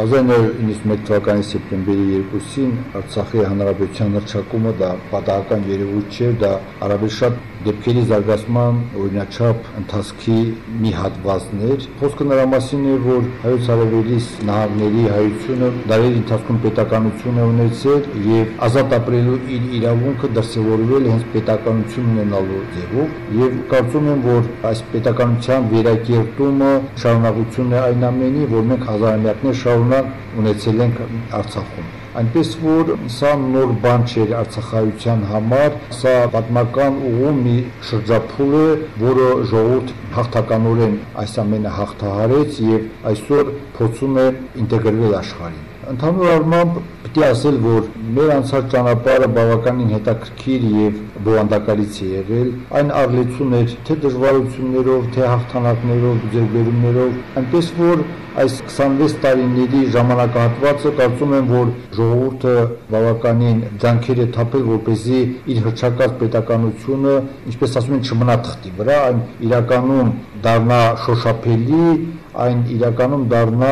1991 թվականի սեպտեմբերի 2-ին Արցախի հանրապետության հռչակումը դա պատահական երևույթ չէ, դա առավել շատ դեպքերի զարգացման օրինաչափ ընթացքի մի հատվածն էր։ Խոսքը նրա մասին է, որ հայոց հարավելիս նահանգների հայությունը դարերի ընթացքում պետականություն է ունեցել եւ ազատ ապրելու իր իրավունքը դրսեւորվել հենց պետականություն ունենալու ձևով եւ կարծում եմ, որ այս պետականության վերակերտումը շարունակություն է այն ամենի, որ մենք հազարամյակներ շարունակ ունեցել ենք Արցախում այնպես որ սա նոր բան չէր արցախայության համար, սա պատմական ուղու մի շրջափուլ է, որը ժողովուրդ հաղթականորեն այս ամենը հաղթահարեց եւ այսօր փորձում է ինտեգրվել աշխարհին։ Ընդհանուր առմամբ է ասել, որ մեր անցած ճանապարհը բավականին հետաքրքիր եւ բովանդակալից է եղել։ Այն առլեցուն էր թե դժվարություններով, թե հաղթանակներով, ձեռբերումներով, այնպես որ այս 26 տարիների ժամանակահատվածը կարծում եմ, որ ժողովուրդը բավականին ջանքեր է թափել, որպեսզի իր հրճակած պետականությունը, ինչպես ասում են, չմնա թղթի վրա, այն իրականում դառնա շոշափելի այն իրականում դառնա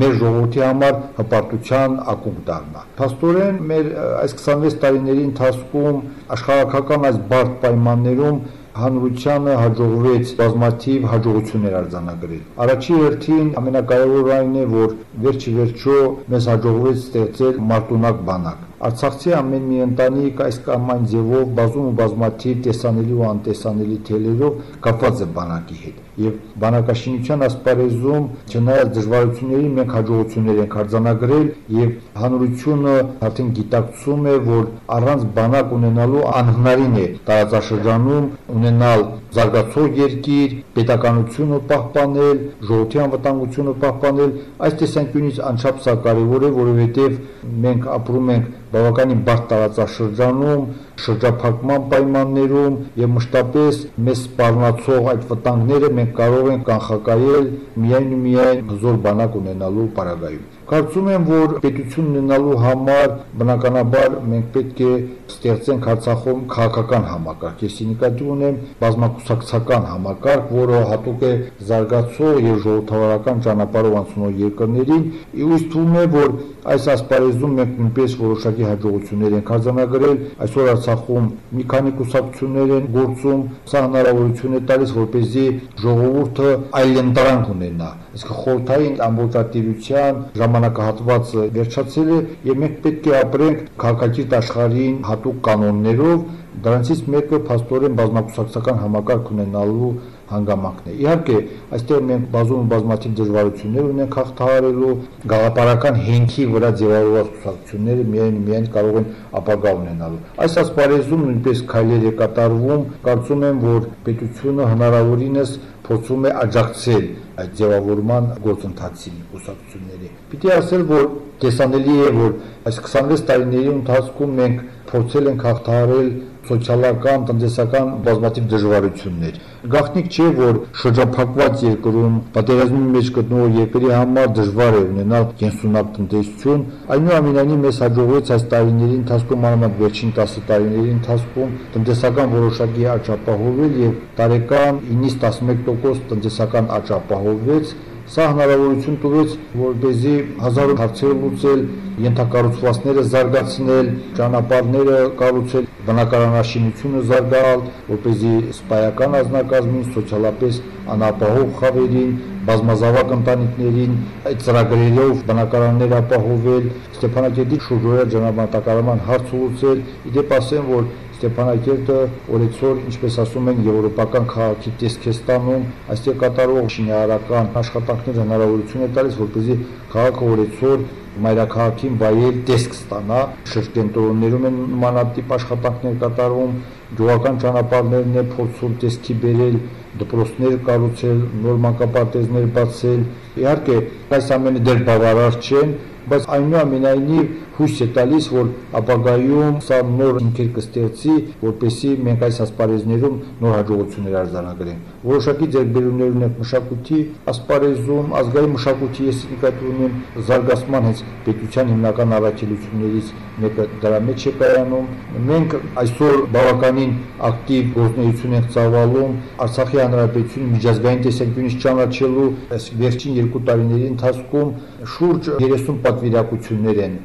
մեր ժողովրդի համար հպարտության ակունք դառնա։ Փաստորեն մեր այս 26 տարիների ընթացքում աշխարհակական այս բարդ պայմաններում հանրությանը հաջողվեց բազմաթիվ հաջողություններ արձանագրել։ Առաջի հերթին ամենակարևորը այն է, որ վերջի վերջո մեզ հաջողվեց ստեղծել մարտունակ բանակ Արցախցի ամեն մի ընտանիք այս կամ այն ձևով բազում ու բազմաթիվ տեսանելի ու անտեսանելի թելերով կապված է բանակի հետ։ Եվ բանակաշինության ասպարեզում չնայած դժվարությունների մենք հաջողություններ ենք արձանագրել եւ հանրությունը արդեն գիտակցում է, որ առանց բանակ ունենալու անհնարին է տարածաշրջանում ունենալ զարգացող երկիր, պետականությունը պահպանել, ժողովրդի անվտանգությունը պահպանել, այս տեսանկյունից անչափ սա կարևոր է, որովհետև մենք ապրում ենք բավականին բարդ տարածաշրջանում, շրջափակման պայմաններում եւ մշտապես մեզ սպառնացող այդ վտանգները մենք կարող ենք կանխակայել միայն ու միայն հզոր բանակ ունենալու պարագայում։ Կարծում եմ, որ պետություն ունենալու համար բնականաբար մենք պետք է ստեղծենք Արցախում քաղաքական համակարգ։ Ես նկատի ունեմ բազմակուսակցական համակարգ, որը հատուկ է զարգացող եւ ժողովրդավարական ճանապարհով անցնող երկրներին։ Իույս թվում է, որ այս ասպարեզում մենք նույնպես որոշակի հաջողություններ ենք արձանագրել։ Այսօր Արցախում մի քանի կուսակցություններ են գործում, սա հնարավորություն է տալիս, որպեսզի ժողովուրդը այլընտրանք ունենա։ Իսկ խորհրդային ամբողջատիրության ժամանակահատվածը վերջացել է եւ մենք պետք է ապրենք քաղաքակիրթ աշխարհին հատուկ կանոններով, դրանցից մեկը փաստորեն բազմակուսակցական համակարգ ունենալու հանգամանքն է։ Իհարկե, այստեղ մենք բազում բազմաթիվ դժվարություններ ունենք հաղթահարելու, գաղափարական հենքի վրա ձևավորված կուսակցությունները միայն միայն կարող են ապագա ունենալու։ Այս ասպարեզում նույնպես քայլեր է կատարվում, կարծում եմ, որ պետությունը հնարավորինս փորձում է աջակցել այդ ձևավորման գործընթացին կուսակցությունների։ Պիտի ասել, որ տեսանելի է, որ այս 26 տարիների ընթացքում մենք փորձել ենք հաղթահարել սոցիալական, տնտեսական բազմաթիվ դժվարություններ։ Գաղտնիք չէ, որ շրջափակված երկրում պատերազմի մեջ գտնվող երկրի համար դժվար է ունենալ կենսունակ տնտեսություն, այնուամենայնիվ մեզ հաջողվեց այս տարիների ընթացքում, մանավանդ վերջին 10 տարիների ընթացքում տնտեսական որոշակի աճ ապահովել եւ տարեկան 9-ից 11% տնտեսական աճ ապահովվեց Սա հնարավորություն տվեց, որպեսզի հազարը հարցեր լուծել, ենթակառուցվածքները զարգացնել, ճանապարհները կառուցել, բնակարանաշինությունը զարգալ, որպեսզի սպայական ազնագազմին, սոցիալապես անապահով խավերին, բազմազավակ ընտանիքներին այդ ծրագրերով բնակարաններ ապահովել, Ստեփանակերտի շուրջօրյա ջնաբատակարարման հարց լուծել։ Իդեպ ասեմ, որ Ստեփանակերտը օրեցօր, ինչպես ասում են, եվրոպական քաղաքի տեսք է ստանում, այստեղ կատարող շինարարական աշխատանքները հնարավորություն է տալիս, որպեսզի քաղաքը օրեցօր մայրաքաղաքին վայել տեսք ստանա, շրջենտրոններում են նմանատիպ աշխատանքներ կատարվում, գյուղական ճանապարհներն է փորձում տեսքի բերել, դպրոցներ կառուցել, նոր մանկապարտեզներ բացել։ Իհարկե, այս ամենը դեռ բավարար չեն, բայց այնուամենայնիվ հույս է տալիս, որ ապագայում սա նոր ինքեր կստեղծի, որպեսզի մենք այս ասպարեզներում նոր հաջողություններ արձանագրենք։ Որոշակի ձեռքբերումներ ունենք մշակույթի ասպարեզում, ազգային մշակույթի ես նկատի ունեմ զարգացման հենց պետության հիմնական առաքելություններից մեկը դրա մեջ է կայանում։ Մենք այսօր բավականին ակտիվ գործունեություն ենք ծավալում Արցախի հանրապետություն միջազգային տեսանկյունից ճանաչելու այս վերջին երկու տարիների ընթացքում շուրջ 30 պատվիրակություններ են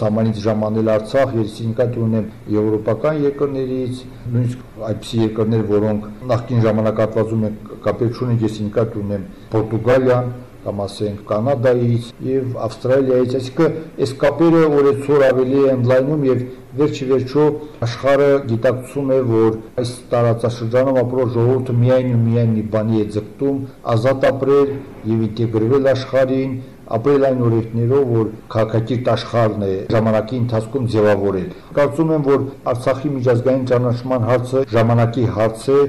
արտասահմանից ժամանել Արցախ, ես նկատի ունեմ եվրոպական երկրներից, նույնիսկ այդպիսի երկրներ, որոնք նախկին ժամանակատվածում են կապել ունեն, ես նկատի ունեմ Պորտուգալիան, կամ ասենք Կանադայից եւ Ավստրալիայից, այսինքն այս կապերը օրեցօր ավելի են լայնում եւ վերջի վերջո աշխարհը գիտակցում է, որ այս տարածաշրջանում ապրող ժողովուրդը միայն ու միայն մի բանի է ձգտում ազատ ապրել եւ ինտեգրվել աշխարհին, ապրել այն օրենքներով, որ քաղաքակիրթ աշխարհն է ժամանակի ընթացքում ձևավորել։ Կարծում եմ, որ Արցախի միջազգային ճանաչման հարցը ժամանակի հարց է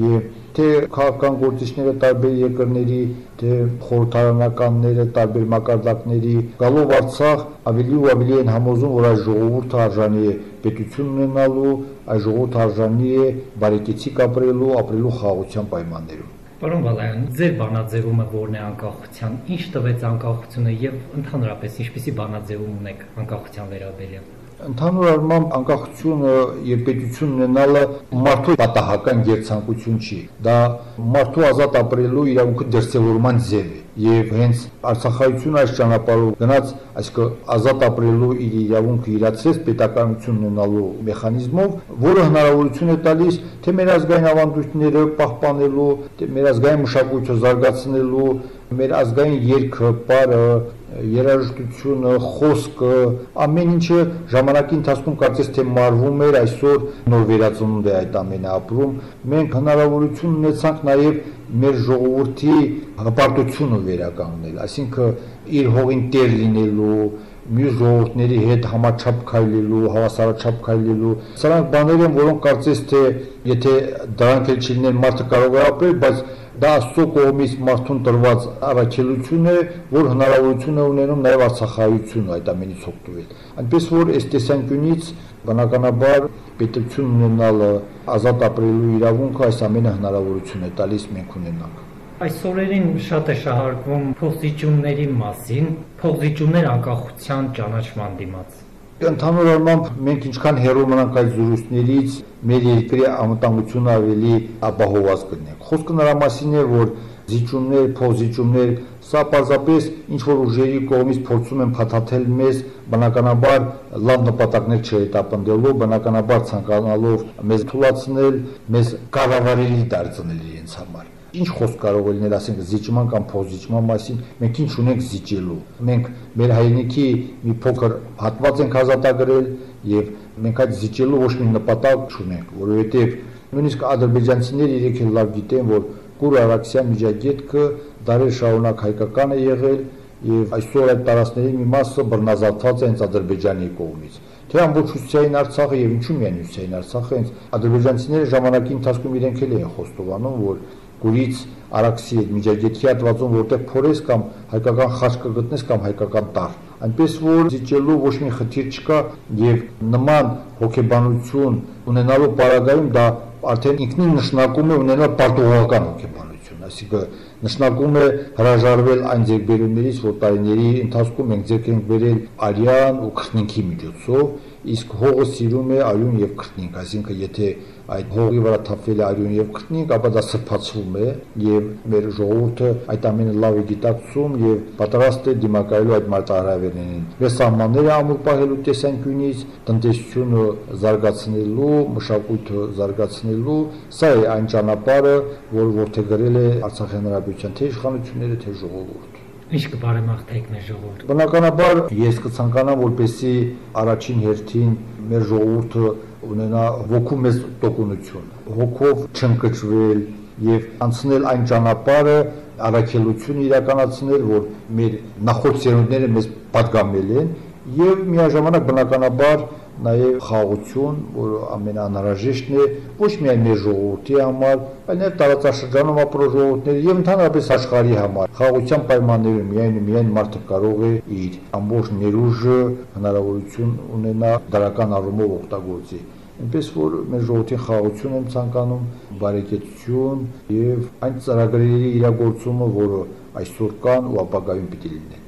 եւ թե քաղաքական գործիչները տարբեր երկրների, թե խորհրդարանականները տարբեր մակարդակների գալով Արցախ ավելի ու ավելի են համոզում, որ այս ժողովուրդը արժանի է պետություն ունենալու, այս ժողովուրդը արժանի է բարեկեցիկ ապրելու, ապրելու խաղաղության պայմաններում։ Պարոն Բալայան, ձեր բանաձևումը որն է անկախության, ինչ տվեց անկախությունը եւ ընդհանրապես ինչպիսի բանաձևում ունեք անկախության վերաբերյալ։ Ընդհանուր առմամբ անկախությունը եւ պետություն ունենալը մարդու պատահական երցանկություն չի։ Դա մարդու ազատ ապրելու իրավունքը դրսևորման ձև է եւ հենց Արցախայցուն այս ճանապարհով գնաց, այսինքն ազատ ապրելու իր իրավունքը իրացրեց պետականություն ունենալու մեխանիզմով, որը հնարավորություն է տալիս թե մեր ազգային ավանդույթները պահպանելու, թե մեր ազգային մշակույթը զարգացնելու, մեր ազգային երգը, պարը, երաժշտությունը, խոսքը, ամեն ինչը ժամանակի ընթացքում կարծես թե մարվում էր, այսօր նոր վերածնունդ է այդ ամենը ապրում։ Մենք հնարավորություն ունեցանք նաև մեր ժողովրդի հպարտությունը վերականգնել, այսինքն իր հողին տեր լինելու, մյուս ժողովուրդների հետ համաչափ քայլելու, հավասարաչափ քայլելու։ Սրանք բաներ են, որոնք կարծես թե եթե դրանք էլ չլինեն, մարդը կարող է ապրել, բայց Դա Աստծո կողմից մարդուն տրված առաքելություն է, որ հնարավորություն է ունենում նաև Արցախայությունը այդ ամենից օգտվել։ Այնպես որ այս տեսանկյունից բնականաբար պետություն ունենալը ազատ ապրելու իրավունքը այս ամենը հնարավորություն է տալիս մենք ունենանք։ Այս օրերին շատ է շահարկվում փոխզիջումների մասին, փոխզիջումներ անկախության ճանաչման դիմաց։ Ընդհանուր առմամբ մենք ինչքան հեռու մնանք այդ զրույցներից, մեր երկրի անվտանգությունը ավելի ապահովված կլինենք։ Խոսքը նրա մասին է, որ զիջումներ, փոխզիջումներ, սա պարզապես ինչ որ ուժերի կողմից փորձում են փաթաթել մեզ, բնականաբար լավ նպատակներ չհետապնդելով, բնականաբար ցանկանալով մեզ թույլաtsնել, մեզ կառավարելի դարձնել իրենց համար ինչ խոսք կարող է լինել, ասենք զիջման կամ փոխզիջման մասին, մենք ինչ ունենք զիջելու։ Մենք մեր հայրենիքի մի փոքր հատված ենք ազատագրել եւ մենք այդ զիջելու ոչ մի նպատակ չունենք, որովհետեւ նույնիսկ ադրբեջանցիները իրենք լավ գիտեն, որ Կուր Արաքսյան միջագետքը դարեր շարունակ հայկական է եղել եւ այսօր այդ տարածքների մի մասը բռնազավթված է հենց Ադրբեջանի կողմից թե ամբողջ Հյուսիսային Արցախը եւ ինչու միայն Հյուսիսային Արցախը հենց ադրբեջանցիները ժամանակի ընթացքում իրենք էլ են խոստովանում, որ Գուրից Արաքսի այդ միջագետքի հատվածում որտեղ փորես կամ հայկական խաչ կգտնես կամ հայկական տար այնպես որ զիջելու ոչ մի խնդիր չկա եւ նման հոգեբանություն ունենալու պարագայում դա արդեն ինքնին նշանակում է ունենալ պարտողական հոգեբանություն այսինքն նշանակում է հրաժարվել այն ձեռքբերումներից որ տարիների ընթացքում մենք ձեռք ենք բերել արյան ու քրտնինքի միջոցով իսկ հողը սիրում է արյուն եւ քրտնինք այսինքն եթե այդ հողի վրա թափվել է արյուն եւ քրտնինք, ապա դա սրբացվում է եւ մեր ժողովուրդը այդ ամենը լավ է գիտակցում եւ պատրաստ է դիմակայելու այդ մարտահրավերներին։ Մեր սահմանները ամուր պահելու տեսանկյունից տնտեսությունը զարգացնելու, մշակույթը զարգացնելու, սա է այն ճանապարհը, որ որթեգրել է Արցախի հանրապետության թե իշխանությունները, թե ժողովուրդը Ինչ կբարեմաղթեք մեր ժողովուրդը։ Բնականաբար ես կցանկանամ, որպեսի առաջին հերթին մեր ժողովուրդը ունենա ոգու մեծ տոկունություն, հոգով չընկճվել եւ անցնել այն ճանապարհը առաքելություն իրականացնել, որ մեր նախորդ սերունդները մեզ պատգամել են եւ միաժամանակ բնականաբար նաև խաղաղություն, որը ամենանհրաժեշտն է ոչ միայն մեր ժողովրդի համար, այլ նաև տարածաշրջանում ապրող ժողովուրդների եւ ընդհանրապես աշխարհի համար։ Խաղաղության պայմաններում միայն ու միայն մարդը կարող է իր ամբողջ ներուժը հնարավորություն ունենա դրական առումով օգտագործի այնպես որ մեր ժողովրդին խաղաղություն եմ ցանկանում, բարեկեցություն եւ այն ծրագրերի իրագործումը, որը այսօր կան ու ապագայում պիտի լինեն։